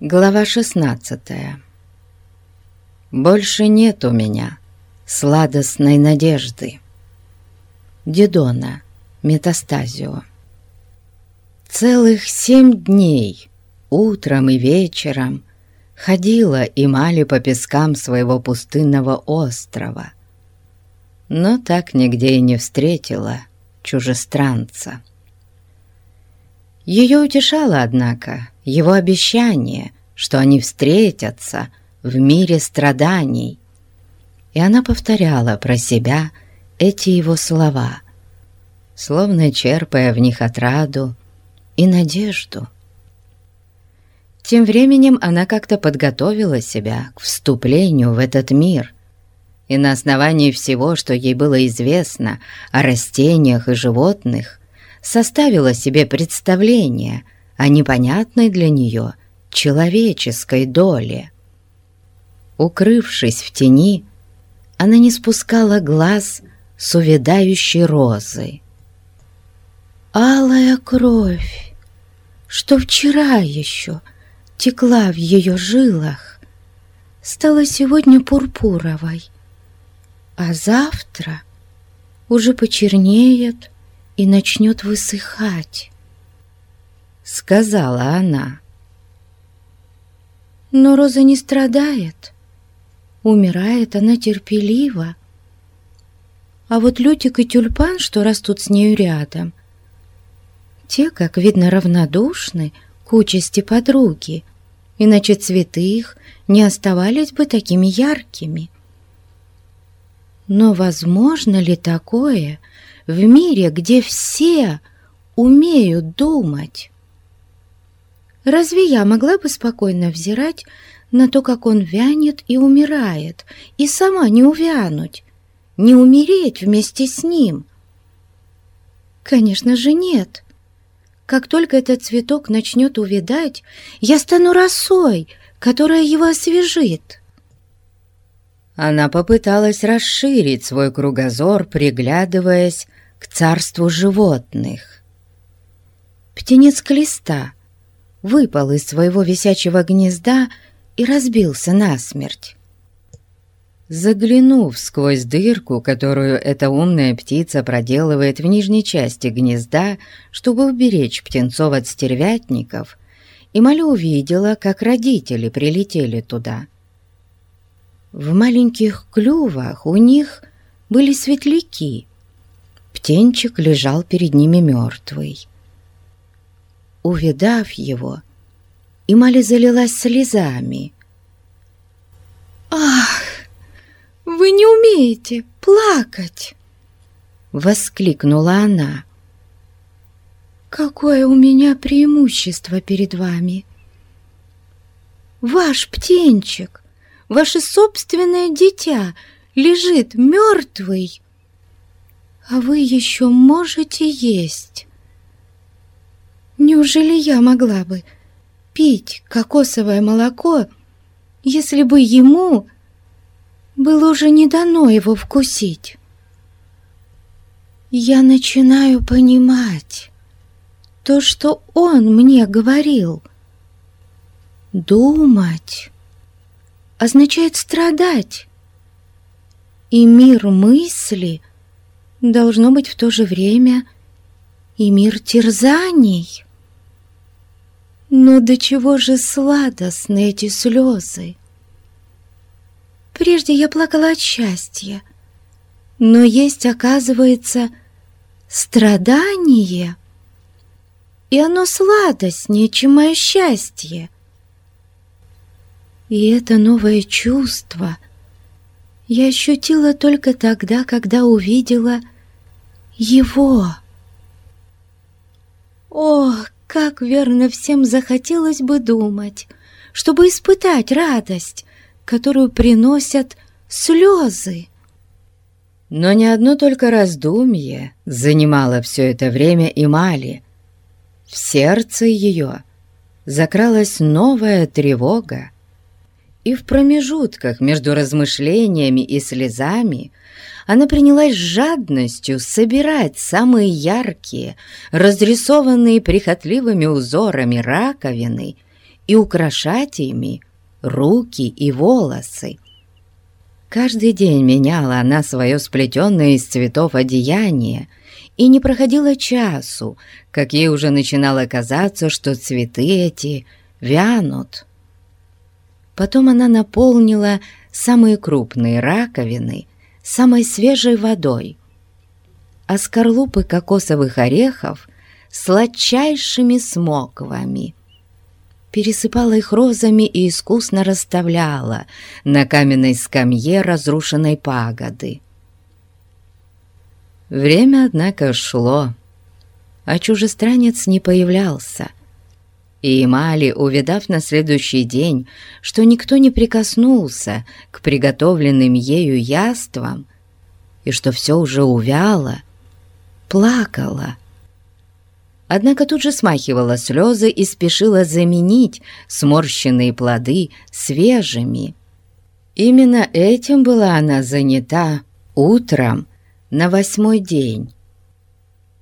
Глава 16 Больше нет у меня сладостной надежды. Дидона, метастазио. Целых семь дней, утром и вечером, ходила Имали по пескам своего пустынного острова, но так нигде и не встретила чужестранца. Ее утешало, однако, его обещание, что они встретятся в мире страданий. И она повторяла про себя эти его слова, словно черпая в них отраду и надежду. Тем временем она как-то подготовила себя к вступлению в этот мир, и на основании всего, что ей было известно о растениях и животных, составила себе представление о непонятной для нее человеческой доле. Укрывшись в тени, она не спускала глаз с увядающей розы. Алая кровь, что вчера еще текла в ее жилах, стала сегодня пурпуровой, а завтра уже почернеет, и начнет высыхать», — сказала она. Но Роза не страдает. Умирает она терпеливо. А вот Лютик и Тюльпан, что растут с нею рядом, те, как видно, равнодушны к участи подруги, иначе цветы их не оставались бы такими яркими. Но возможно ли такое, в мире, где все умеют думать. Разве я могла бы спокойно взирать на то, как он вянет и умирает, и сама не увянуть, не умереть вместе с ним? Конечно же нет. Как только этот цветок начнет увядать, я стану росой, которая его освежит. Она попыталась расширить свой кругозор, приглядываясь к царству животных. Птенец Клиста выпал из своего висячего гнезда и разбился насмерть. Заглянув сквозь дырку, которую эта умная птица проделывает в нижней части гнезда, чтобы уберечь птенцов от стервятников, Эмаля увидела, как родители прилетели туда. В маленьких клювах у них были светляки, Птенчик лежал перед ними мертвый. Увидав его, Имали залилась слезами. «Ах, вы не умеете плакать!» Воскликнула она. «Какое у меня преимущество перед вами! Ваш птенчик, ваше собственное дитя лежит мертвый а вы еще можете есть. Неужели я могла бы пить кокосовое молоко, если бы ему было уже не дано его вкусить? Я начинаю понимать то, что он мне говорил. Думать означает страдать, и мир мысли — должно быть в то же время и мир терзаний. Но до чего же сладостны эти слезы? Прежде я плакала от счастья, но есть, оказывается, страдание, и оно сладостнее, чем мое счастье. И это новое чувство я ощутила только тогда, когда увидела его. О, как верно всем захотелось бы думать, чтобы испытать радость, которую приносят слезы. Но не одно только раздумье занимало все это время Имали. В сердце ее закралась новая тревога, и в промежутках между размышлениями и слезами она принялась с жадностью собирать самые яркие, разрисованные прихотливыми узорами раковины и украшать ими руки и волосы. Каждый день меняла она свое сплетенное из цветов одеяние, и не проходило часу, как ей уже начинало казаться, что цветы эти вянут. Потом она наполнила самые крупные раковины самой свежей водой, а скорлупы кокосовых орехов сладчайшими смоквами. Пересыпала их розами и искусно расставляла на каменной скамье разрушенной пагоды. Время, однако, шло, а чужестранец не появлялся. И Эмали, увидав на следующий день, что никто не прикоснулся к приготовленным ею яствам, и что все уже увяло, плакала. Однако тут же смахивала слезы и спешила заменить сморщенные плоды свежими. Именно этим была она занята утром, на восьмой день,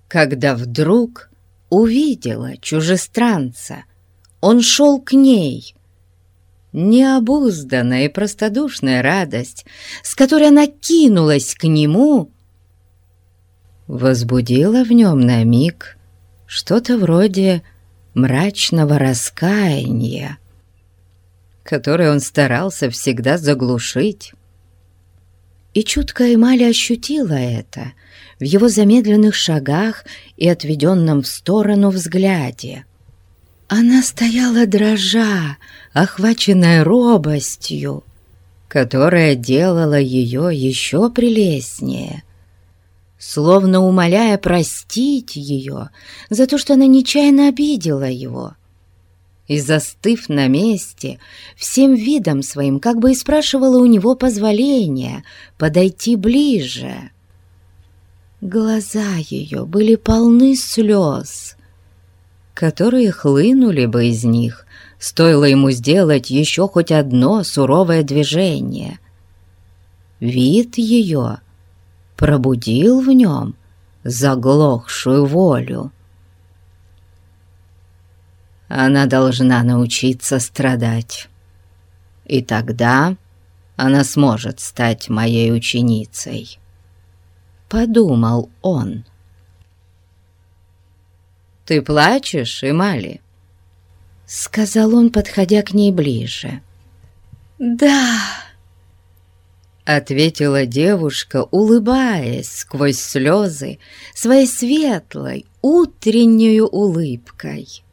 когда вдруг увидела чужестранца. Он шел к ней. Необузданная и простодушная радость, с которой она кинулась к нему, возбудила в нем на миг что-то вроде мрачного раскаяния, которое он старался всегда заглушить. И чуткая Эмали ощутила это в его замедленных шагах и отведенном в сторону взгляде. Она стояла дрожа, охваченная робостью, которая делала ее еще прелестнее, словно умоляя простить ее за то, что она нечаянно обидела его — и, застыв на месте, всем видом своим как бы и спрашивала у него позволения подойти ближе. Глаза ее были полны слез, которые хлынули бы из них, стоило ему сделать еще хоть одно суровое движение. Вид ее пробудил в нем заглохшую волю. Она должна научиться страдать. И тогда она сможет стать моей ученицей. Подумал он. «Ты плачешь, Эмали?» Сказал он, подходя к ней ближе. «Да!» Ответила девушка, улыбаясь сквозь слезы своей светлой утреннюю улыбкой.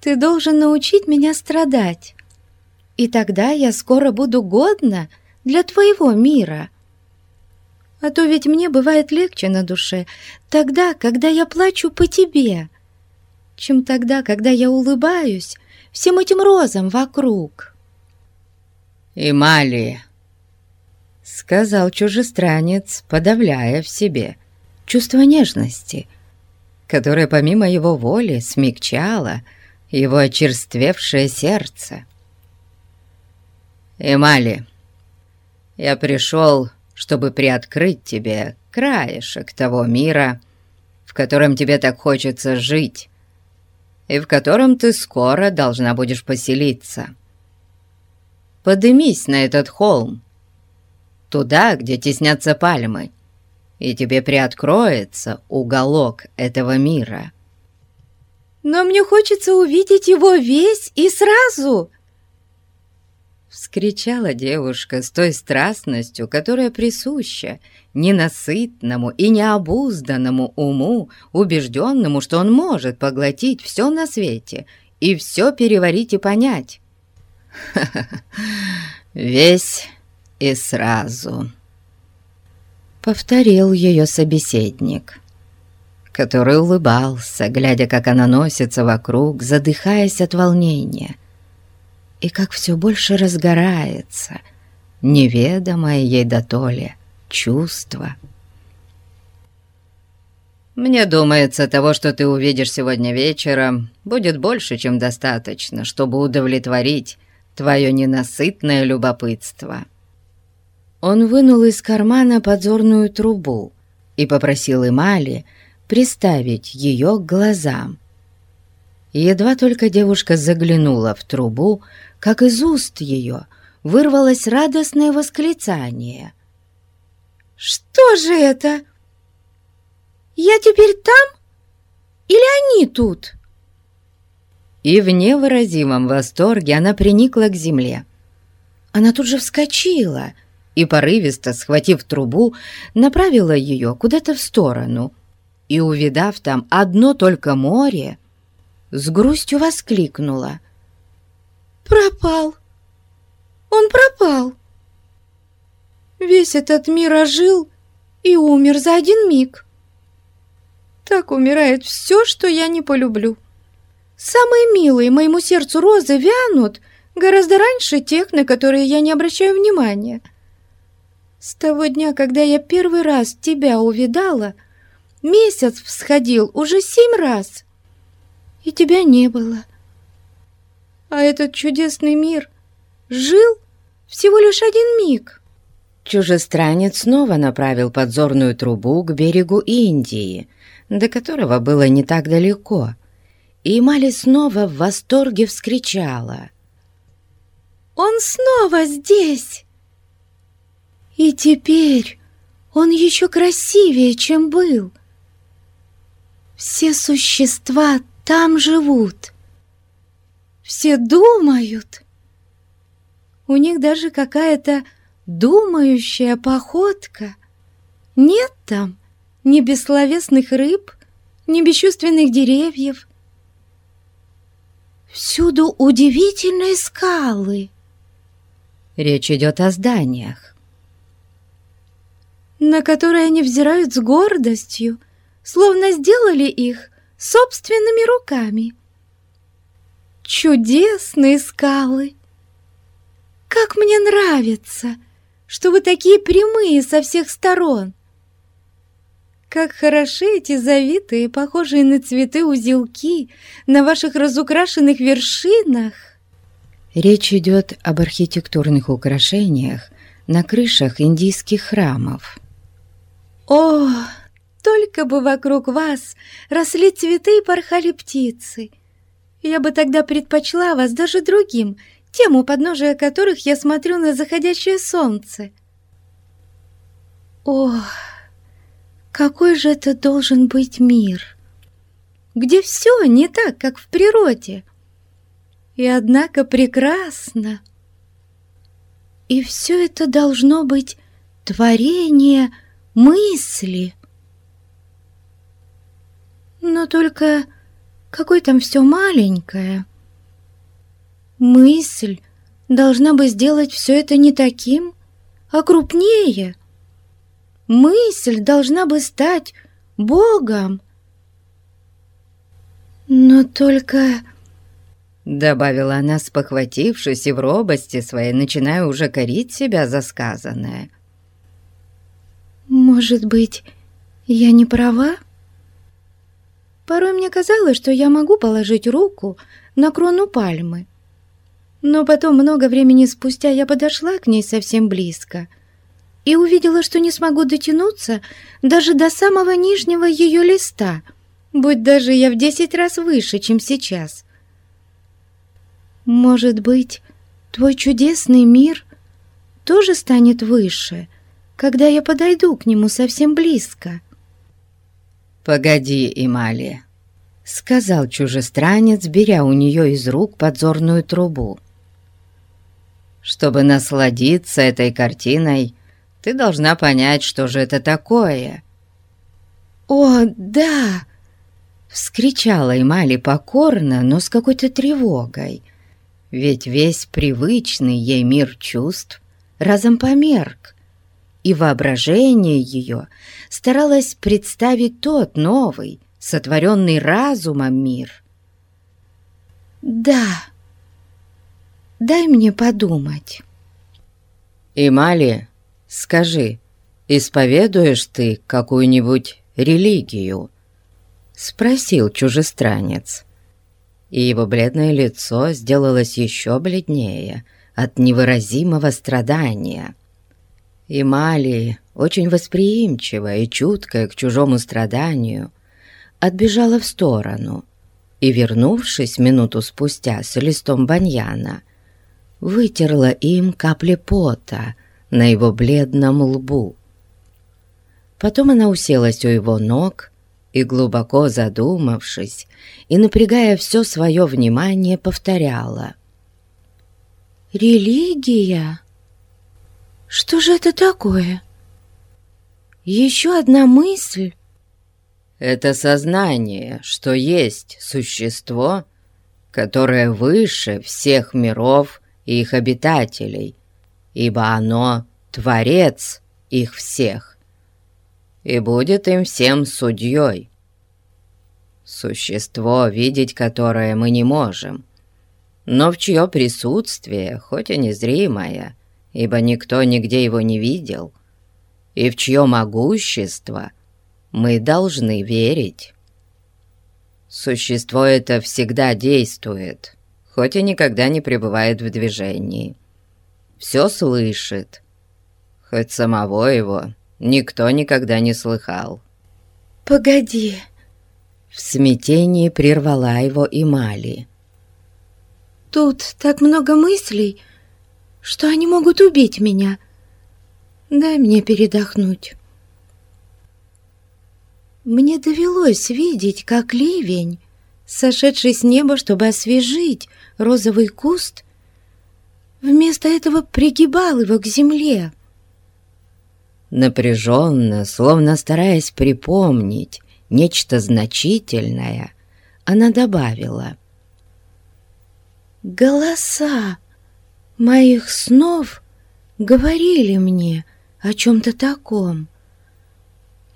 Ты должен научить меня страдать, и тогда я скоро буду годна для твоего мира. А то ведь мне бывает легче на душе тогда, когда я плачу по тебе, чем тогда, когда я улыбаюсь всем этим розам вокруг. «Эмалия», — сказал чужестранец, подавляя в себе чувство нежности, которое помимо его воли смягчало, — его очерствевшее сердце. «Эмали, я пришел, чтобы приоткрыть тебе краешек того мира, в котором тебе так хочется жить, и в котором ты скоро должна будешь поселиться. Подымись на этот холм, туда, где теснятся пальмы, и тебе приоткроется уголок этого мира» но мне хочется увидеть его весь и сразу!» Вскричала девушка с той страстностью, которая присуща ненасытному и необузданному уму, убежденному, что он может поглотить все на свете и все переварить и понять. Ха -ха -ха. «Весь и сразу», — повторил ее собеседник который улыбался, глядя, как она носится вокруг, задыхаясь от волнения, и как все больше разгорается неведомое ей дотоле чувство. «Мне думается, того, что ты увидишь сегодня вечером, будет больше, чем достаточно, чтобы удовлетворить твое ненасытное любопытство». Он вынул из кармана подзорную трубу и попросил Эмали приставить ее к глазам. Едва только девушка заглянула в трубу, как из уст ее вырвалось радостное восклицание. «Что же это? Я теперь там? Или они тут?» И в невыразимом восторге она приникла к земле. Она тут же вскочила и, порывисто схватив трубу, направила ее куда-то в сторону. И, увидав там одно только море, с грустью воскликнула. «Пропал! Он пропал! Весь этот мир ожил и умер за один миг. Так умирает все, что я не полюблю. Самые милые моему сердцу розы вянут гораздо раньше тех, на которые я не обращаю внимания. С того дня, когда я первый раз тебя увидала, месяц всходил уже семь раз, и тебя не было. А этот чудесный мир жил всего лишь один миг. Чужестранец снова направил подзорную трубу к берегу Индии, до которого было не так далеко, и Мали снова в восторге вскричала. «Он снова здесь!» И теперь он еще красивее, чем был. Все существа там живут. Все думают. У них даже какая-то думающая походка. Нет там ни бессловесных рыб, ни бесчувственных деревьев. Всюду удивительные скалы. Речь идет о зданиях на которые они взирают с гордостью, словно сделали их собственными руками. Чудесные скалы! Как мне нравится, что вы такие прямые со всех сторон! Как хороши эти завитые, похожие на цветы узелки на ваших разукрашенных вершинах! Речь идет об архитектурных украшениях на крышах индийских храмов. О, только бы вокруг вас росли цветы и порхали птицы. Я бы тогда предпочла вас даже другим, тем, у подножия которых я смотрю на заходящее солнце. О, какой же это должен быть мир, где все не так, как в природе, и однако прекрасно. И все это должно быть творение — мысли. Но только какое там все маленькое. Мысль должна бы сделать все это не таким, а крупнее. Мысль должна бы стать Богом. Но только... Добавила она, спохватившись и в робости своей, начиная уже корить себя за сказанное. Может быть, я не права? Порой мне казалось, что я могу положить руку на крону пальмы. Но потом, много времени спустя, я подошла к ней совсем близко и увидела, что не смогу дотянуться даже до самого нижнего ее листа, будь даже я в десять раз выше, чем сейчас. Может быть, твой чудесный мир тоже станет выше — когда я подойду к нему совсем близко. «Погоди, Эмалия», — сказал чужестранец, беря у нее из рук подзорную трубу. «Чтобы насладиться этой картиной, ты должна понять, что же это такое». «О, да!» — вскричала Эмали покорно, но с какой-то тревогой. Ведь весь привычный ей мир чувств разом померк, и воображение ее старалось представить тот новый, сотворенный разумом мир. «Да, дай мне подумать». «Имали, скажи, исповедуешь ты какую-нибудь религию?» — спросил чужестранец. И его бледное лицо сделалось еще бледнее от невыразимого страдания. И Мали, очень восприимчивая и чуткая к чужому страданию, отбежала в сторону, и, вернувшись минуту спустя с листом баньяна, вытерла им капли пота на его бледном лбу. Потом она уселась у его ног и, глубоко задумавшись и напрягая все свое внимание, повторяла. «Религия? Что же это такое? Еще одна мысль?» «Это сознание, что есть существо, которое выше всех миров и их обитателей, ибо оно — Творец их всех, и будет им всем судьей. Существо, видеть которое мы не можем, но в чье присутствие, хоть и незримое, ибо никто нигде его не видел, и в чье могущество мы должны верить. Существо это всегда действует, хоть и никогда не пребывает в движении. Все слышит, хоть самого его никто никогда не слыхал. «Погоди!» В смятении прервала его и Мали. «Тут так много мыслей, что они могут убить меня. Дай мне передохнуть». Мне довелось видеть, как ливень, сошедший с неба, чтобы освежить розовый куст, вместо этого пригибал его к земле. Напряженно, словно стараясь припомнить нечто значительное, она добавила. «Голоса моих снов говорили мне о чем-то таком,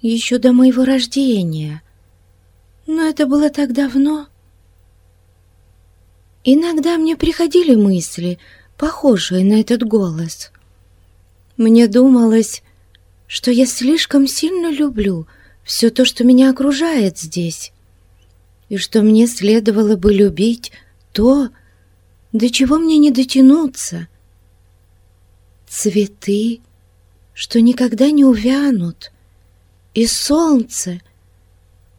еще до моего рождения, но это было так давно». Иногда мне приходили мысли, похожие на этот голос. Мне думалось, что я слишком сильно люблю все то, что меня окружает здесь, и что мне следовало бы любить то, до чего мне не дотянуться. Цветы, что никогда не увянут, и солнце,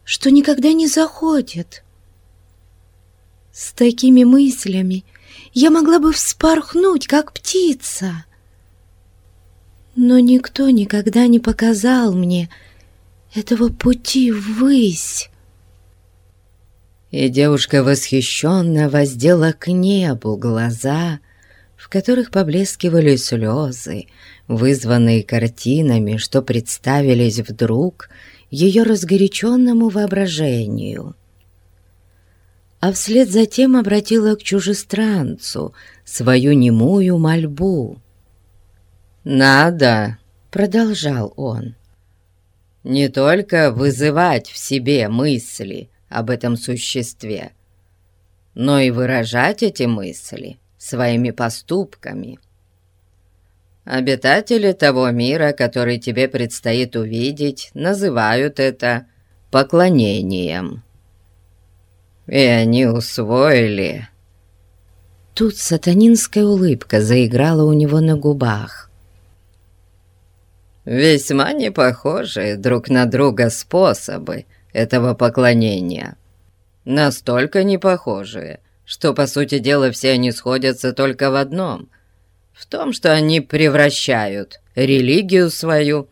что никогда не заходит. С такими мыслями я могла бы вспорхнуть, как птица. Но никто никогда не показал мне этого пути ввысь. И девушка восхищенно воздела к небу глаза, в которых поблескивали слезы, вызванные картинами, что представились вдруг ее разгоряченному воображению а вслед за тем обратила к чужестранцу свою немую мольбу. «Надо», — продолжал он, — «не только вызывать в себе мысли об этом существе, но и выражать эти мысли своими поступками. Обитатели того мира, который тебе предстоит увидеть, называют это поклонением» и они усвоили». Тут сатанинская улыбка заиграла у него на губах. «Весьма не похожие друг на друга способы этого поклонения. Настолько не похожие, что, по сути дела, все они сходятся только в одном — в том, что они превращают религию свою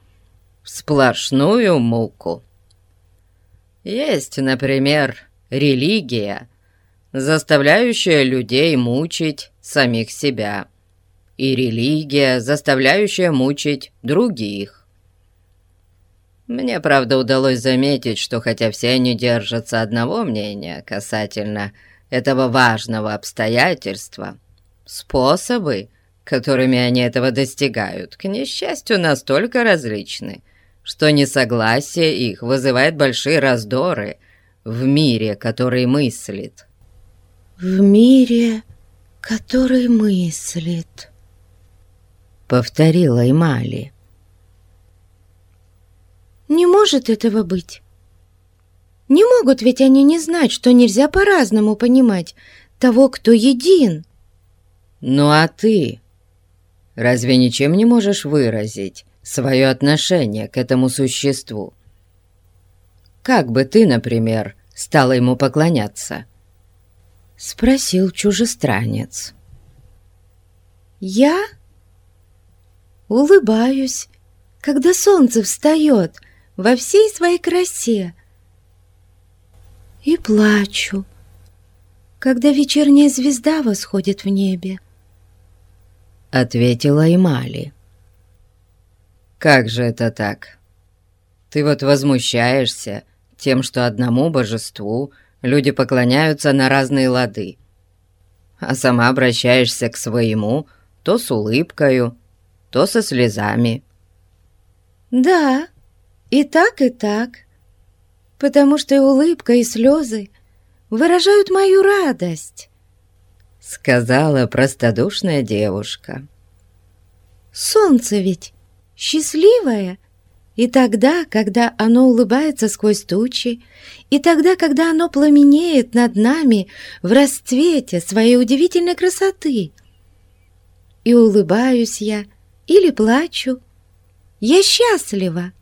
в сплошную муку. Есть, например, религия, заставляющая людей мучить самих себя, и религия, заставляющая мучить других. Мне, правда, удалось заметить, что хотя все они держатся одного мнения касательно этого важного обстоятельства, способы, которыми они этого достигают, к несчастью, настолько различны, что несогласие их вызывает большие раздоры в мире, который мыслит. В мире, который мыслит, повторила Эмали. Не может этого быть. Не могут ведь они не знать, что нельзя по-разному понимать того, кто един. Ну а ты разве ничем не можешь выразить свое отношение к этому существу? Как бы ты, например, стала ему поклоняться? Спросил чужестранец. Я улыбаюсь, когда солнце встает во всей своей красе, и плачу, когда вечерняя звезда восходит в небе. Ответила Эмали. Как же это так? Ты вот возмущаешься тем, что одному божеству люди поклоняются на разные лады, а сама обращаешься к своему то с улыбкою, то со слезами. Да, и так, и так, потому что и улыбка, и слезы выражают мою радость, сказала простодушная девушка. Солнце ведь счастливое и тогда, когда оно улыбается сквозь тучи, и тогда, когда оно пламенеет над нами в расцвете своей удивительной красоты. И улыбаюсь я или плачу. Я счастлива.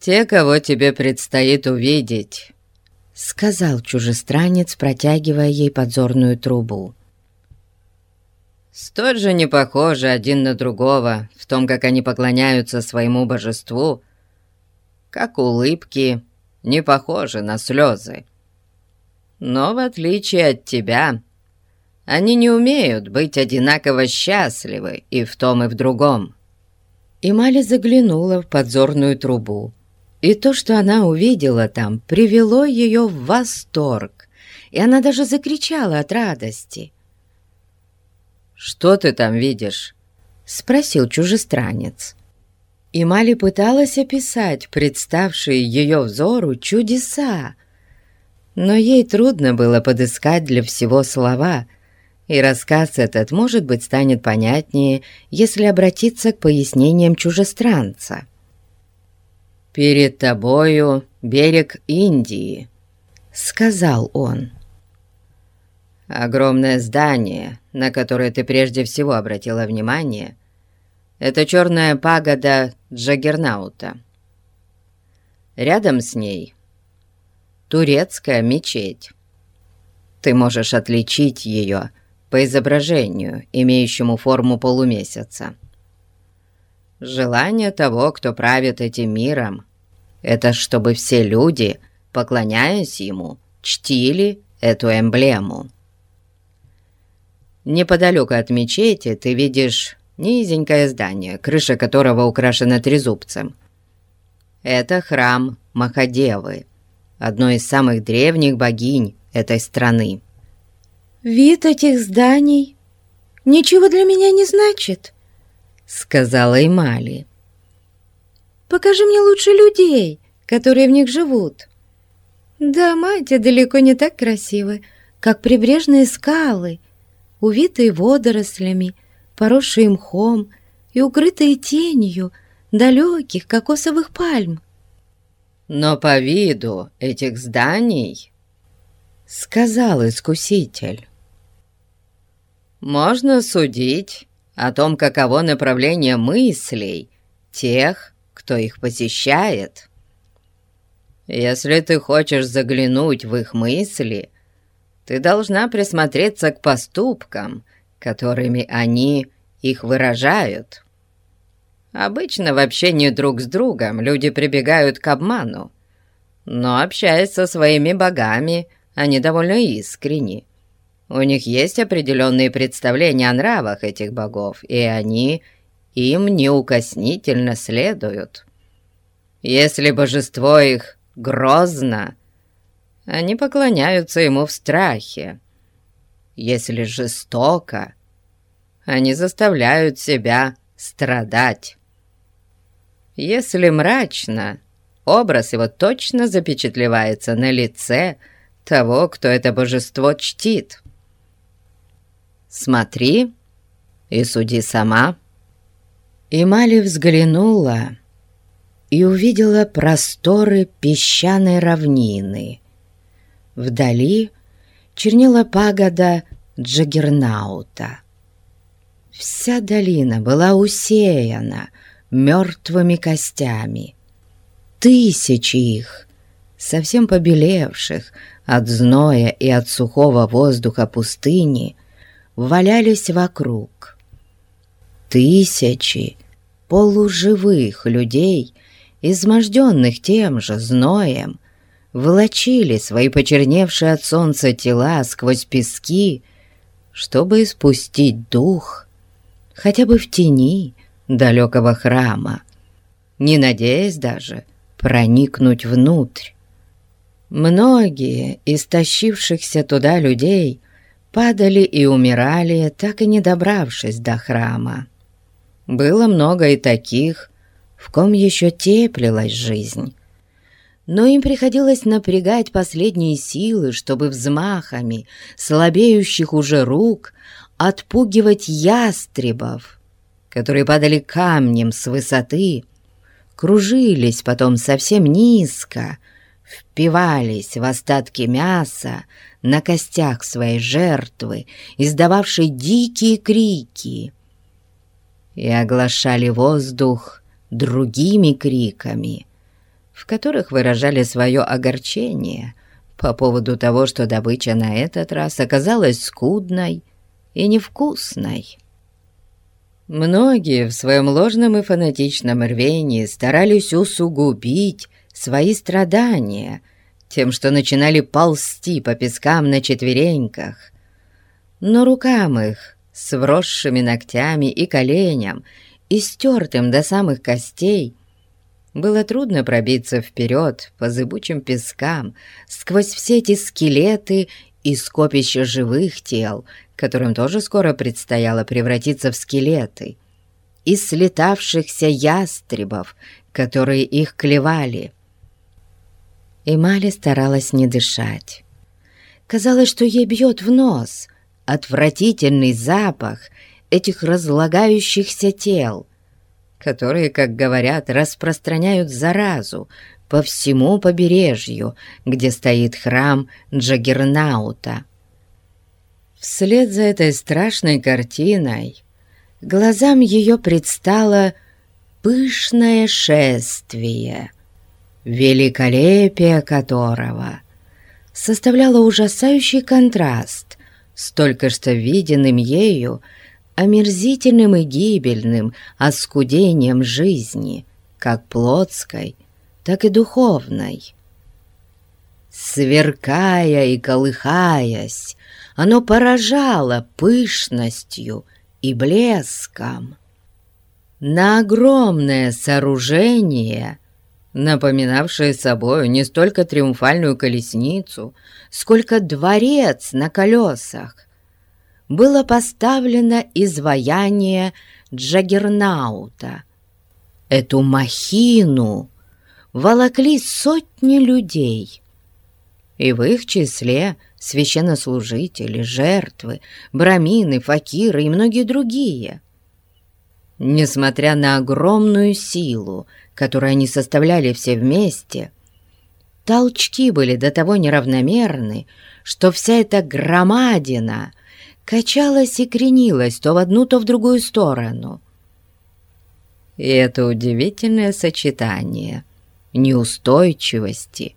«Те, кого тебе предстоит увидеть», — сказал чужестранец, протягивая ей подзорную трубу столь же не похожи один на другого в том, как они поклоняются своему божеству, как улыбки не похожи на слезы. Но в отличие от тебя, они не умеют быть одинаково счастливы и в том, и в другом. И Мали заглянула в подзорную трубу, и то, что она увидела там, привело ее в восторг, и она даже закричала от радости — «Что ты там видишь?» — спросил чужестранец. И Мали пыталась описать представшие ее взору чудеса, но ей трудно было подыскать для всего слова, и рассказ этот, может быть, станет понятнее, если обратиться к пояснениям чужестранца. «Перед тобою берег Индии», — сказал он. Огромное здание, на которое ты прежде всего обратила внимание, это черная пагода Джаггернаута. Рядом с ней турецкая мечеть. Ты можешь отличить ее по изображению, имеющему форму полумесяца. Желание того, кто правит этим миром, это чтобы все люди, поклоняясь ему, чтили эту эмблему. Неподалеку от мечети ты видишь низенькое здание, крыша которого украшена трезубцем. Это храм Махадевы, одной из самых древних богинь этой страны. «Вид этих зданий ничего для меня не значит», — сказала Эмали. «Покажи мне лучше людей, которые в них живут. Дома эти далеко не так красивы, как прибрежные скалы, увитые водорослями, поросшие мхом и укрытые тенью далеких кокосовых пальм. «Но по виду этих зданий, — сказал искуситель, — можно судить о том, каково направление мыслей тех, кто их посещает. Если ты хочешь заглянуть в их мысли — ты должна присмотреться к поступкам, которыми они их выражают. Обычно в общении друг с другом люди прибегают к обману, но, общаясь со своими богами, они довольно искренни. У них есть определенные представления о нравах этих богов, и они им неукоснительно следуют. Если божество их грозно, они поклоняются ему в страхе. Если жестоко, они заставляют себя страдать. Если мрачно, образ его точно запечатлевается на лице того, кто это божество чтит. Смотри и суди сама. И Мали взглянула и увидела просторы песчаной равнины, Вдали чернела пагода Джаггернаута. Вся долина была усеяна мертвыми костями. Тысячи их совсем побелевших от зноя и от сухого воздуха пустыни, валялись вокруг. Тысячи полуживых людей, изможденных тем же зноем, волочили свои почерневшие от солнца тела сквозь пески, чтобы испустить дух хотя бы в тени далекого храма, не надеясь даже проникнуть внутрь. Многие из тащившихся туда людей падали и умирали, так и не добравшись до храма. Было много и таких, в ком еще теплилась жизнь. Но им приходилось напрягать последние силы, чтобы взмахами слабеющих уже рук отпугивать ястребов, которые падали камнем с высоты, кружились потом совсем низко, впивались в остатки мяса на костях своей жертвы, издававшей дикие крики, и оглашали воздух другими криками, в которых выражали свое огорчение по поводу того, что добыча на этот раз оказалась скудной и невкусной. Многие в своем ложном и фанатичном рвении старались усугубить свои страдания тем, что начинали ползти по пескам на четвереньках. Но рукам их с вросшими ногтями и коленям, и стертым до самых костей, было трудно пробиться вперед по зыбучим пескам сквозь все эти скелеты и скопища живых тел, которым тоже скоро предстояло превратиться в скелеты, из слетавшихся ястребов, которые их клевали. Эмали старалась не дышать. Казалось, что ей бьет в нос отвратительный запах этих разлагающихся тел, которые, как говорят, распространяют заразу по всему побережью, где стоит храм Джаггернаута. Вслед за этой страшной картиной глазам ее предстало пышное шествие, великолепие которого составляло ужасающий контраст с только что виденным ею омерзительным и гибельным оскудением жизни, как плотской, так и духовной. Сверкая и колыхаясь, оно поражало пышностью и блеском. На огромное сооружение, напоминавшее собою не столько триумфальную колесницу, сколько дворец на колесах, было поставлено изваяние Джаггернаута. Эту махину волокли сотни людей, и в их числе священнослужители, жертвы, брамины, факиры и многие другие. Несмотря на огромную силу, которую они составляли все вместе, толчки были до того неравномерны, что вся эта громадина качалась и кренилась то в одну, то в другую сторону. И это удивительное сочетание неустойчивости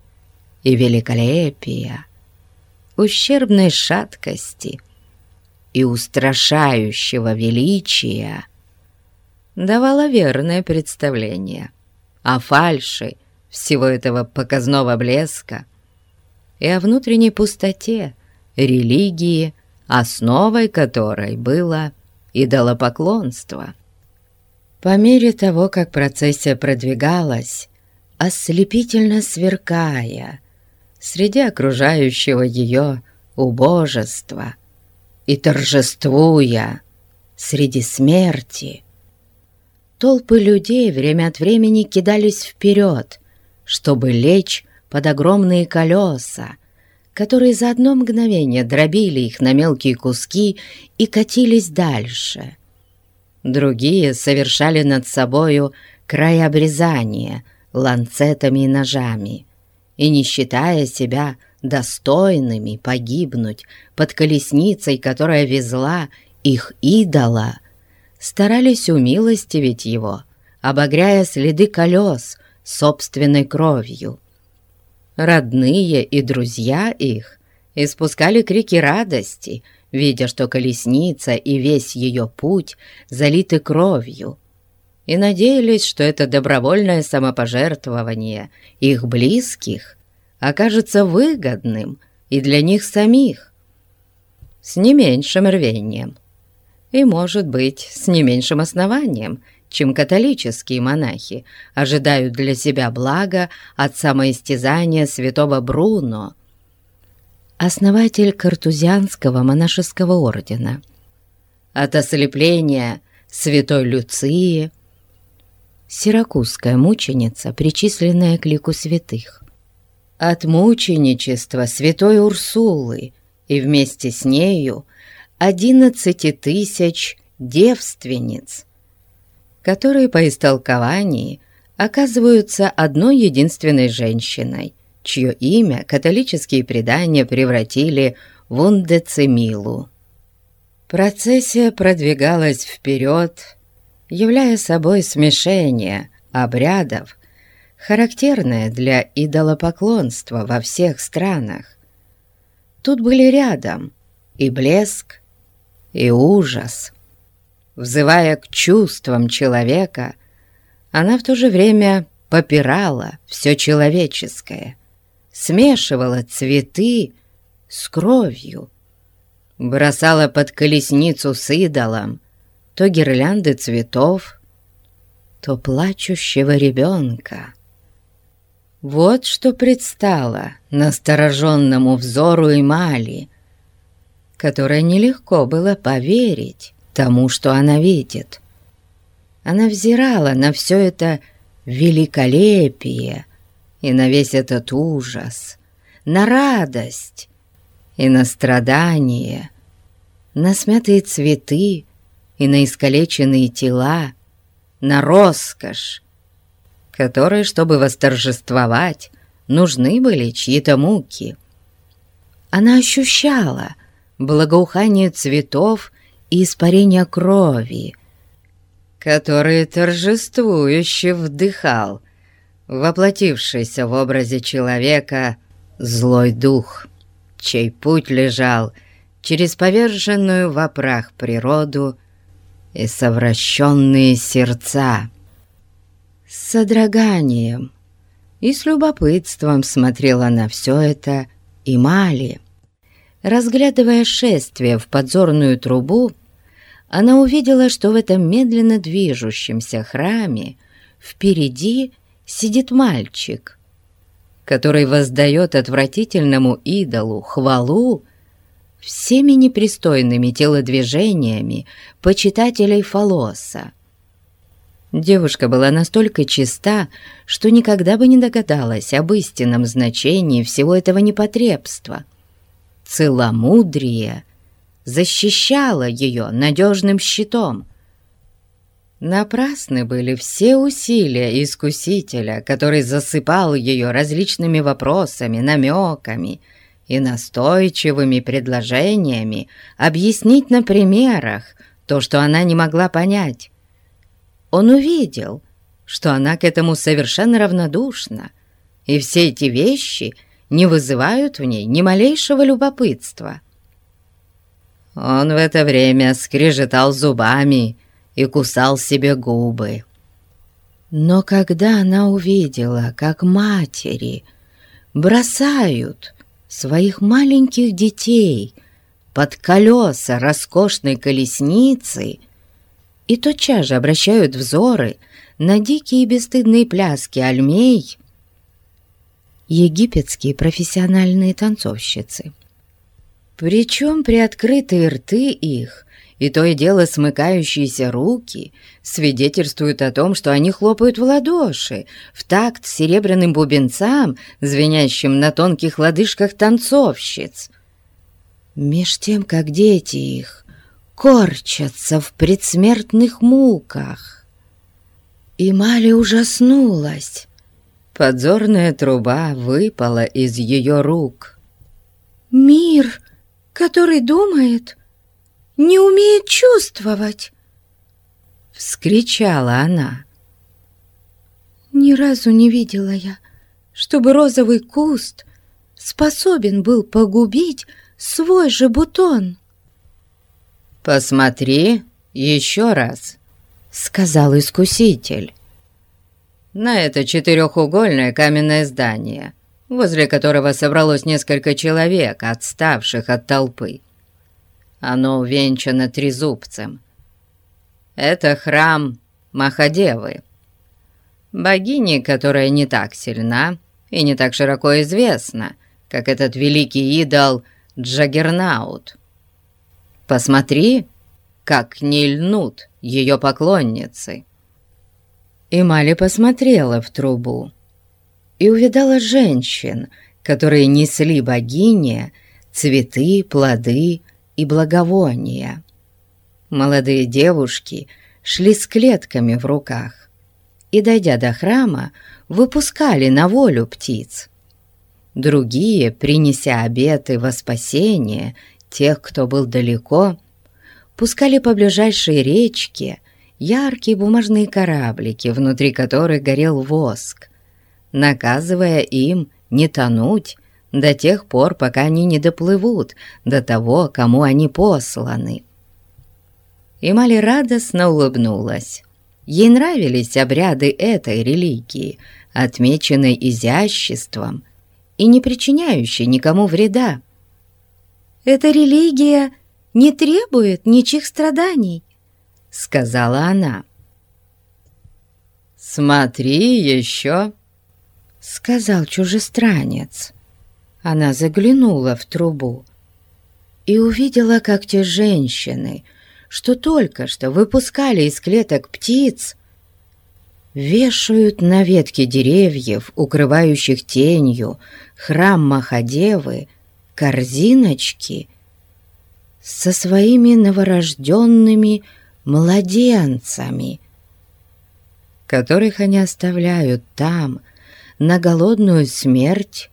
и великолепия, ущербной шаткости и устрашающего величия давало верное представление о фальши всего этого показного блеска и о внутренней пустоте религии, основой которой было идолопоклонство. По мере того, как процессия продвигалась, ослепительно сверкая среди окружающего ее убожества и торжествуя среди смерти, толпы людей время от времени кидались вперед, чтобы лечь под огромные колеса, которые за одно мгновение дробили их на мелкие куски и катились дальше. Другие совершали над собою край обрезания ланцетами и ножами, и, не считая себя достойными погибнуть под колесницей, которая везла их идола, старались умилостивить его, обогряя следы колес собственной кровью. Родные и друзья их испускали крики радости, видя, что колесница и весь ее путь залиты кровью, и надеялись, что это добровольное самопожертвование их близких окажется выгодным и для них самих, с не меньшим рвением и, может быть, с не меньшим основанием, чем католические монахи ожидают для себя блага от самоистязания святого Бруно, основатель картузианского монашеского ордена, от ослепления святой Люции, сиракузская мученица, причисленная к лику святых, от мученичества святой Урсулы и вместе с нею одиннадцати тысяч девственниц, которые по истолковании оказываются одной единственной женщиной, чье имя католические предания превратили в Ундецемилу. Процессия продвигалась вперед, являя собой смешение обрядов, характерное для идолопоклонства во всех странах. Тут были рядом и блеск, и ужас. Взывая к чувствам человека, она в то же время попирала все человеческое, смешивала цветы с кровью, бросала под колесницу с идолом то гирлянды цветов, то плачущего ребенка. Вот что предстало настороженному взору Эмали, которой нелегко было поверить тому, что она видит. Она взирала на все это великолепие и на весь этот ужас, на радость и на страдание, на смятые цветы и на искалеченные тела, на роскошь, которые, чтобы восторжествовать, нужны были чьи-то муки. Она ощущала, благоухание цветов и испарение крови, которые торжествующе вдыхал воплотившийся в образе человека злой дух, чей путь лежал через поверженную в опрах природу и совращенные сердца. С содроганием и с любопытством смотрела на все это и Мали. Разглядывая шествие в подзорную трубу, она увидела, что в этом медленно движущемся храме впереди сидит мальчик, который воздает отвратительному идолу хвалу всеми непристойными телодвижениями почитателей Фалоса. Девушка была настолько чиста, что никогда бы не догадалась об истинном значении всего этого непотребства — целомудрие защищало ее надежным щитом. Напрасны были все усилия искусителя, который засыпал ее различными вопросами, намеками и настойчивыми предложениями объяснить на примерах то, что она не могла понять. Он увидел, что она к этому совершенно равнодушна, и все эти вещи — не вызывают в ней ни малейшего любопытства. Он в это время скрежетал зубами и кусал себе губы. Но когда она увидела, как матери бросают своих маленьких детей под колеса роскошной колесницы и тотчас же обращают взоры на дикие бесстыдные пляски альмей, египетские профессиональные танцовщицы. Причем приоткрытые рты их и то и дело смыкающиеся руки свидетельствуют о том, что они хлопают в ладоши в такт серебряным бубенцам, звенящим на тонких лодыжках танцовщиц. Меж тем, как дети их корчатся в предсмертных муках. И Мали ужаснулась, Подзорная труба выпала из ее рук. «Мир, который думает, не умеет чувствовать!» Вскричала она. «Ни разу не видела я чтобы розовый куст способен был погубить свой же бутон. «Посмотри еще раз», — сказал искуситель. «На это четырехугольное каменное здание, возле которого собралось несколько человек, отставших от толпы. Оно увенчано трезубцем. Это храм Махадевы, богини, которая не так сильна и не так широко известна, как этот великий идол Джаггернаут. Посмотри, как не льнут ее поклонницы». И Мали посмотрела в трубу и увидала женщин, которые несли богине цветы, плоды и благовония. Молодые девушки шли с клетками в руках и, дойдя до храма, выпускали на волю птиц. Другие, принеся обеты во спасение, тех, кто был далеко, пускали по ближайшей речке яркие бумажные кораблики, внутри которых горел воск, наказывая им не тонуть до тех пор, пока они не доплывут до того, кому они посланы. Эмали радостно улыбнулась. Ей нравились обряды этой религии, отмеченной изяществом и не причиняющей никому вреда. Эта религия не требует ничьих страданий», — сказала она. «Смотри еще», — сказал чужестранец. Она заглянула в трубу и увидела, как те женщины, что только что выпускали из клеток птиц, вешают на ветки деревьев, укрывающих тенью, храм Махадевы, корзиночки со своими новорожденными младенцами, которых они оставляют там на голодную смерть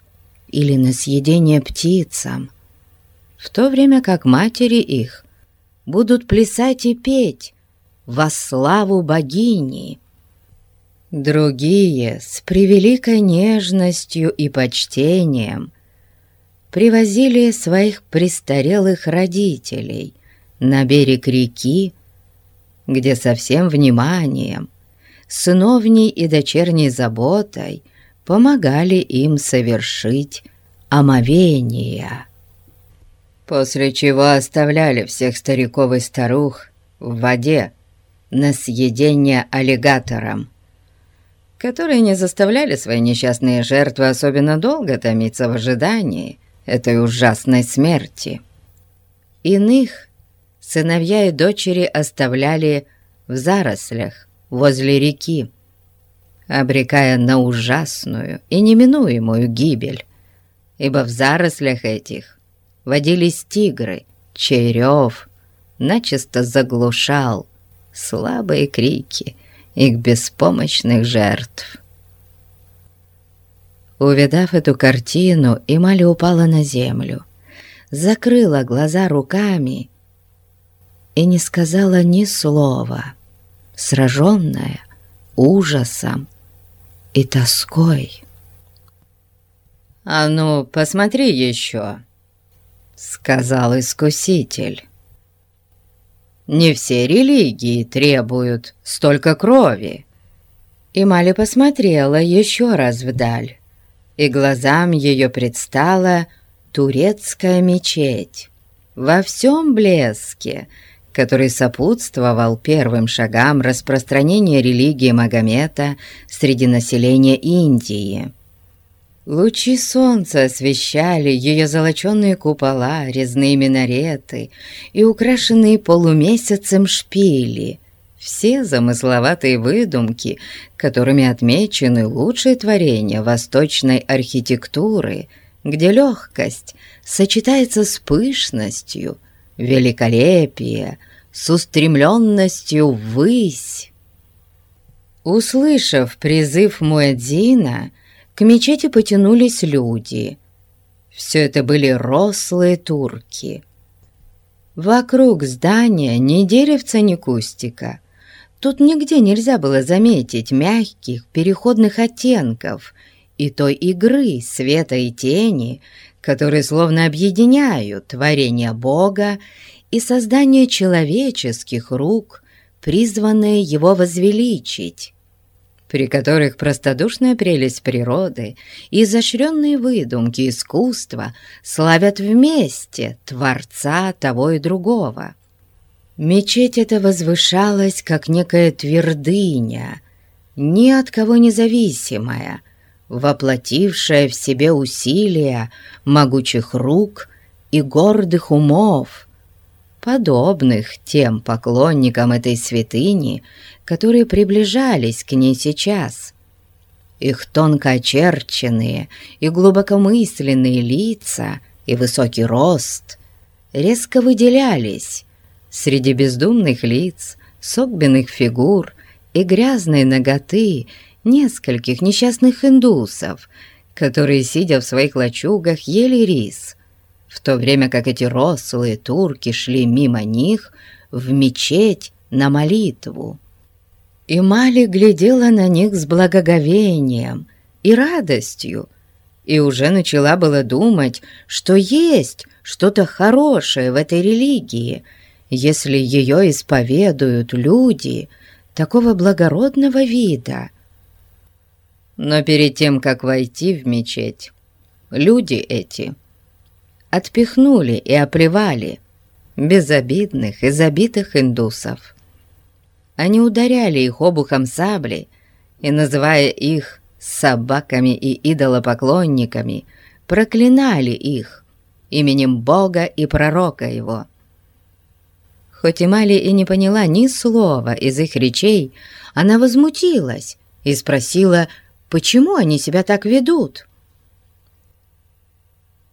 или на съедение птицам, в то время как матери их будут плясать и петь во славу богини. Другие с превеликой нежностью и почтением привозили своих престарелых родителей на берег реки, где со всем вниманием, сыновней и дочерней заботой помогали им совершить омовение. После чего оставляли всех стариков и старух в воде на съедение аллигаторам, которые не заставляли свои несчастные жертвы особенно долго томиться в ожидании этой ужасной смерти. Иных сыновья и дочери оставляли в зарослях возле реки, обрекая на ужасную и неминуемую гибель, ибо в зарослях этих водились тигры, чей рев начисто заглушал слабые крики их беспомощных жертв. Увидав эту картину, Эмали упала на землю, закрыла глаза руками и не сказала ни слова, сраженная ужасом и тоской. «А ну, посмотри еще», — сказал искуситель. Не все религии требуют столько крови. И Мали посмотрела еще раз вдаль, и глазам ее предстала турецкая мечеть во всем блеске, который сопутствовал первым шагам распространения религии Магомета среди населения Индии. Лучи солнца освещали ее золоченые купола, резные минареты и украшенные полумесяцем шпили. Все замысловатые выдумки, которыми отмечены лучшие творения восточной архитектуры, где легкость сочетается с пышностью, великолепие с устремленностью ввысь. Услышав призыв Муэдзина, к мечети потянулись люди. Все это были рослые турки. Вокруг здания ни деревца, ни кустика. Тут нигде нельзя было заметить мягких переходных оттенков и той игры света и тени, которые словно объединяют творение Бога и создание человеческих рук, призванные его возвеличить, при которых простодушная прелесть природы и изощренные выдумки искусства славят вместе Творца того и другого. Мечеть эта возвышалась, как некая твердыня, ни от кого независимая, воплотившая в себе усилия могучих рук и гордых умов, подобных тем поклонникам этой святыни, которые приближались к ней сейчас. Их тонко очерченные и глубокомысленные лица и высокий рост резко выделялись среди бездумных лиц, согбенных фигур и грязной ноготы нескольких несчастных индусов, которые, сидя в своих лачугах, ели рис, в то время как эти рослые турки шли мимо них в мечеть на молитву. И Мали глядела на них с благоговением и радостью, и уже начала было думать, что есть что-то хорошее в этой религии, если ее исповедуют люди такого благородного вида. Но перед тем, как войти в мечеть, люди эти отпихнули и оплевали безобидных и забитых индусов. Они ударяли их обухом сабли и, называя их собаками и идолопоклонниками, проклинали их именем Бога и пророка его. Хоть Имали и не поняла ни слова из их речей, она возмутилась и спросила, Почему они себя так ведут?»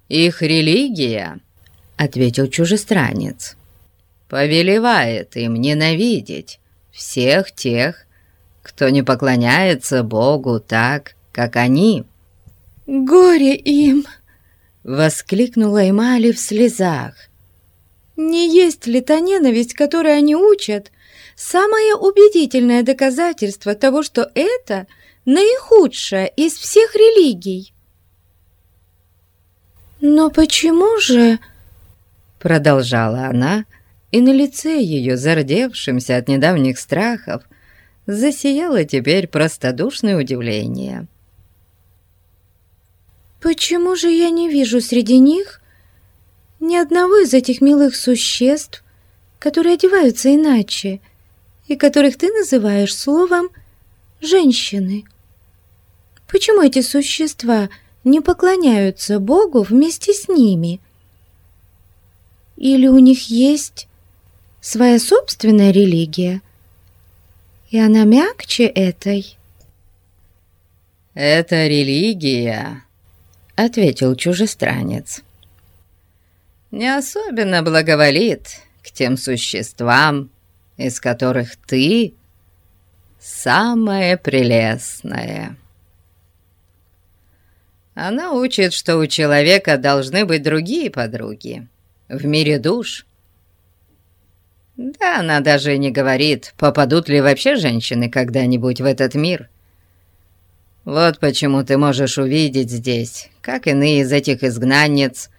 «Их религия», — ответил чужестранец, — «повелевает им ненавидеть всех тех, кто не поклоняется Богу так, как они». «Горе им!» — воскликнула Эмали в слезах. «Не есть ли та ненависть, которой они учат, самое убедительное доказательство того, что это — наихудшая из всех религий. «Но почему же...» Продолжала она, и на лице ее, зардевшимся от недавних страхов, засияло теперь простодушное удивление. «Почему же я не вижу среди них ни одного из этих милых существ, которые одеваются иначе, и которых ты называешь словом «женщины»?» Почему эти существа не поклоняются Богу вместе с ними? Или у них есть своя собственная религия, и она мягче этой? «Это религия», — ответил чужестранец. «Не особенно благоволит к тем существам, из которых ты самое прелестное». Она учит, что у человека должны быть другие подруги в мире душ. Да, она даже не говорит, попадут ли вообще женщины когда-нибудь в этот мир. Вот почему ты можешь увидеть здесь, как иные из этих изгнанниц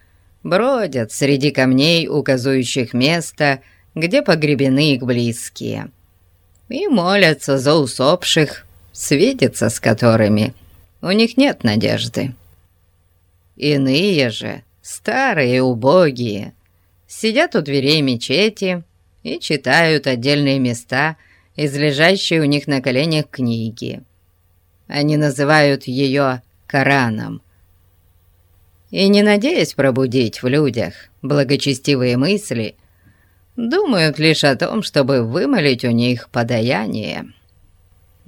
бродят среди камней, указывающих место, где погребены их близкие, и молятся за усопших, свидеться с которыми у них нет надежды. Иные же, старые убогие, сидят у дверей мечети и читают отдельные места из лежащей у них на коленях книги. Они называют ее Кораном. И не надеясь пробудить в людях благочестивые мысли, думают лишь о том, чтобы вымолить у них подаяние.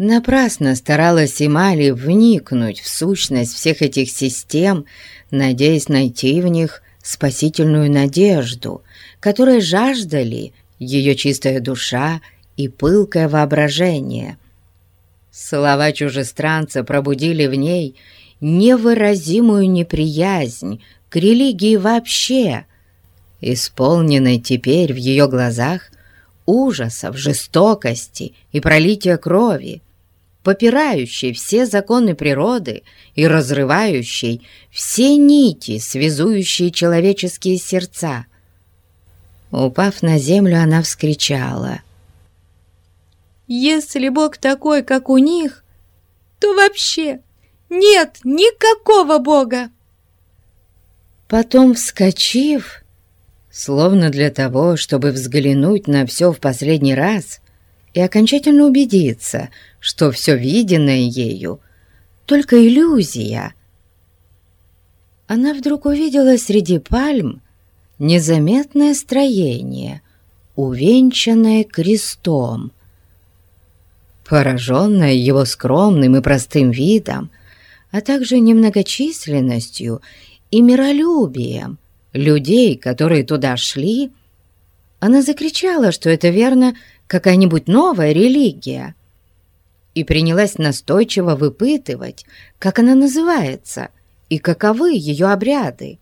Напрасно старалась Имали вникнуть в сущность всех этих систем, надеясь найти в них спасительную надежду, которой жаждали ее чистая душа и пылкое воображение. Слова чужестранца пробудили в ней невыразимую неприязнь к религии вообще, исполненной теперь в ее глазах ужасов, жестокости и пролития крови. Попирающей все законы природы и разрывающей все нити, связующие человеческие сердца. Упав на землю, она вскричала. «Если Бог такой, как у них, то вообще нет никакого Бога!» Потом, вскочив, словно для того, чтобы взглянуть на все в последний раз и окончательно убедиться, что все виденное ею — только иллюзия, она вдруг увидела среди пальм незаметное строение, увенчанное крестом. Пораженная его скромным и простым видом, а также немногочисленностью и миролюбием людей, которые туда шли, она закричала, что это верно какая-нибудь новая религия, и принялась настойчиво выпытывать, как она называется и каковы ее обряды.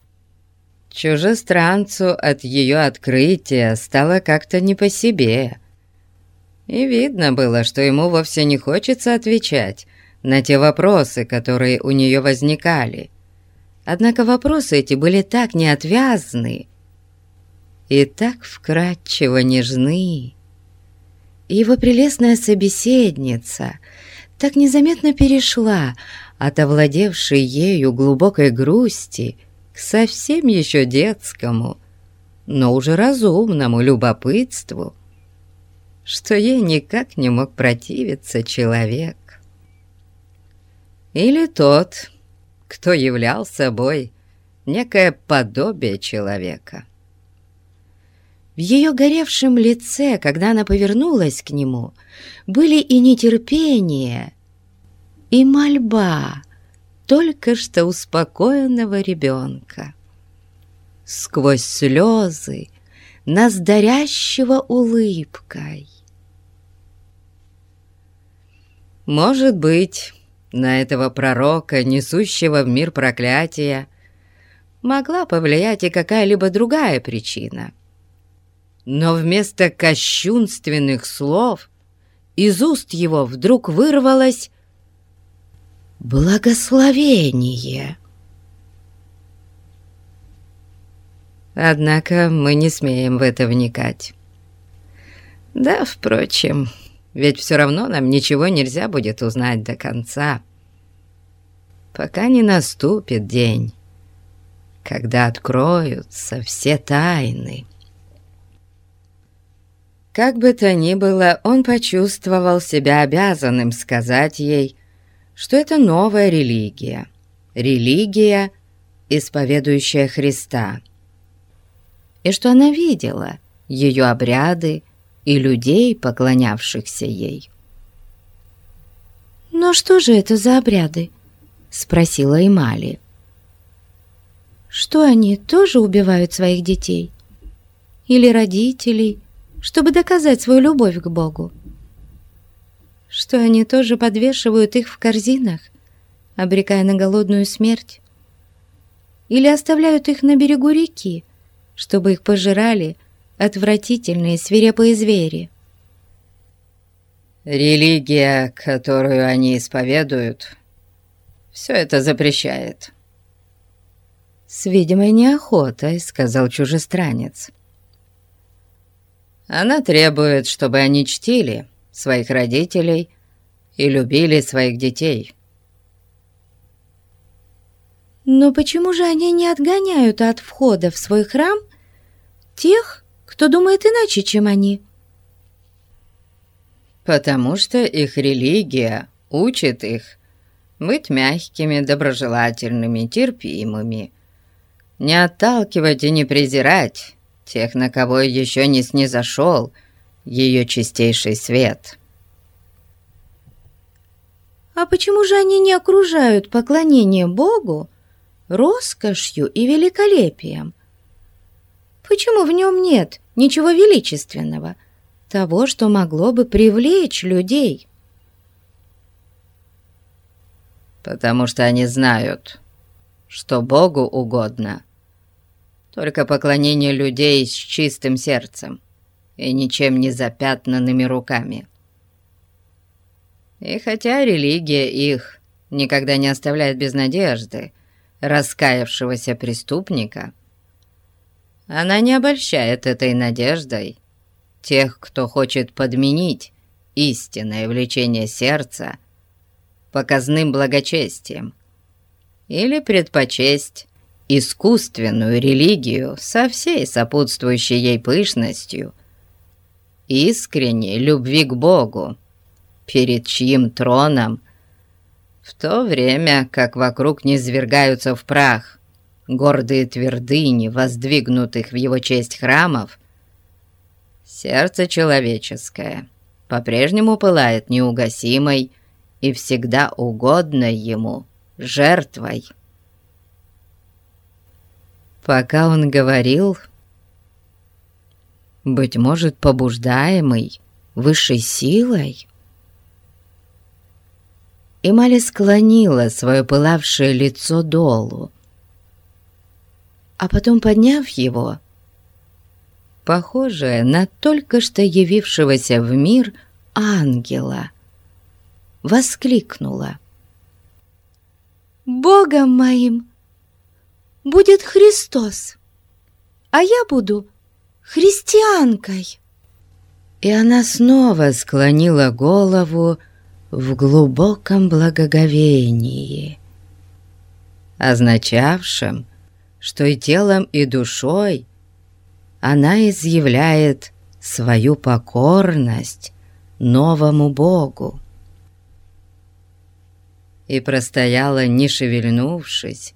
Чужестранцу от ее открытия стало как-то не по себе, и видно было, что ему вовсе не хочется отвечать на те вопросы, которые у нее возникали. Однако вопросы эти были так неотвязны и так вкрадчиво нежны. Его прелестная собеседница так незаметно перешла от овладевшей ею глубокой грусти к совсем еще детскому, но уже разумному любопытству, что ей никак не мог противиться человек. Или тот, кто являл собой некое подобие человека. В ее горевшем лице, когда она повернулась к нему, были и нетерпение, и мольба только что успокоенного ребенка. Сквозь слезы, нас дарящего улыбкой. Может быть, на этого пророка, несущего в мир проклятия, могла повлиять и какая-либо другая причина. Но вместо кощунственных слов из уст его вдруг вырвалось «благословение». Однако мы не смеем в это вникать. Да, впрочем, ведь все равно нам ничего нельзя будет узнать до конца, пока не наступит день, когда откроются все тайны. Как бы то ни было, он почувствовал себя обязанным сказать ей, что это новая религия, религия, исповедующая Христа, и что она видела ее обряды, и людей, поклонявшихся ей. «Но что же это за обряды?» — спросила Эмали. «Что они тоже убивают своих детей? Или родителей, чтобы доказать свою любовь к Богу? Что они тоже подвешивают их в корзинах, обрекая на голодную смерть? Или оставляют их на берегу реки, чтобы их пожирали отвратительные свирепые звери. Религия, которую они исповедуют, все это запрещает. С видимой неохотой, сказал чужестранец. Она требует, чтобы они чтили своих родителей и любили своих детей. Но почему же они не отгоняют от входа в свой храм тех, кто думает иначе, чем они. Потому что их религия учит их быть мягкими, доброжелательными, терпимыми, не отталкивать и не презирать тех, на кого еще не снизошел ее чистейший свет. А почему же они не окружают поклонение Богу роскошью и великолепием? Почему в нем нет ничего величественного, того, что могло бы привлечь людей. Потому что они знают, что Богу угодно только поклонение людей с чистым сердцем и ничем не запятнанными руками. И хотя религия их никогда не оставляет без надежды раскаявшегося преступника, она не обольщает этой надеждой тех, кто хочет подменить истинное влечение сердца показным благочестием или предпочесть искусственную религию со всей сопутствующей ей пышностью, искренней любви к Богу, перед чьим троном, в то время как вокруг низвергаются в прах гордые твердыни, воздвигнутых в его честь храмов, сердце человеческое по-прежнему пылает неугасимой и всегда угодной ему жертвой. Пока он говорил, быть может, побуждаемый высшей силой, Эмали склонила свое пылавшее лицо долу, а потом, подняв его, похожее на только что явившегося в мир ангела, воскликнула. «Богом моим будет Христос, а я буду христианкой!» И она снова склонила голову в глубоком благоговении, означавшем, что и телом, и душой она изъявляет свою покорность новому Богу. И простояла, не шевельнувшись,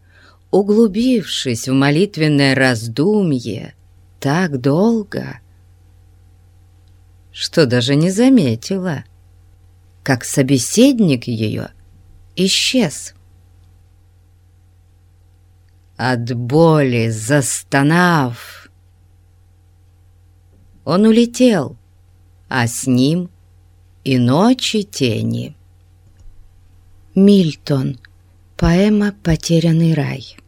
углубившись в молитвенное раздумье так долго, что даже не заметила, как собеседник ее исчез. От боли застонав, он улетел, а с ним и ночи тени. Мильтон. Поэма «Потерянный рай».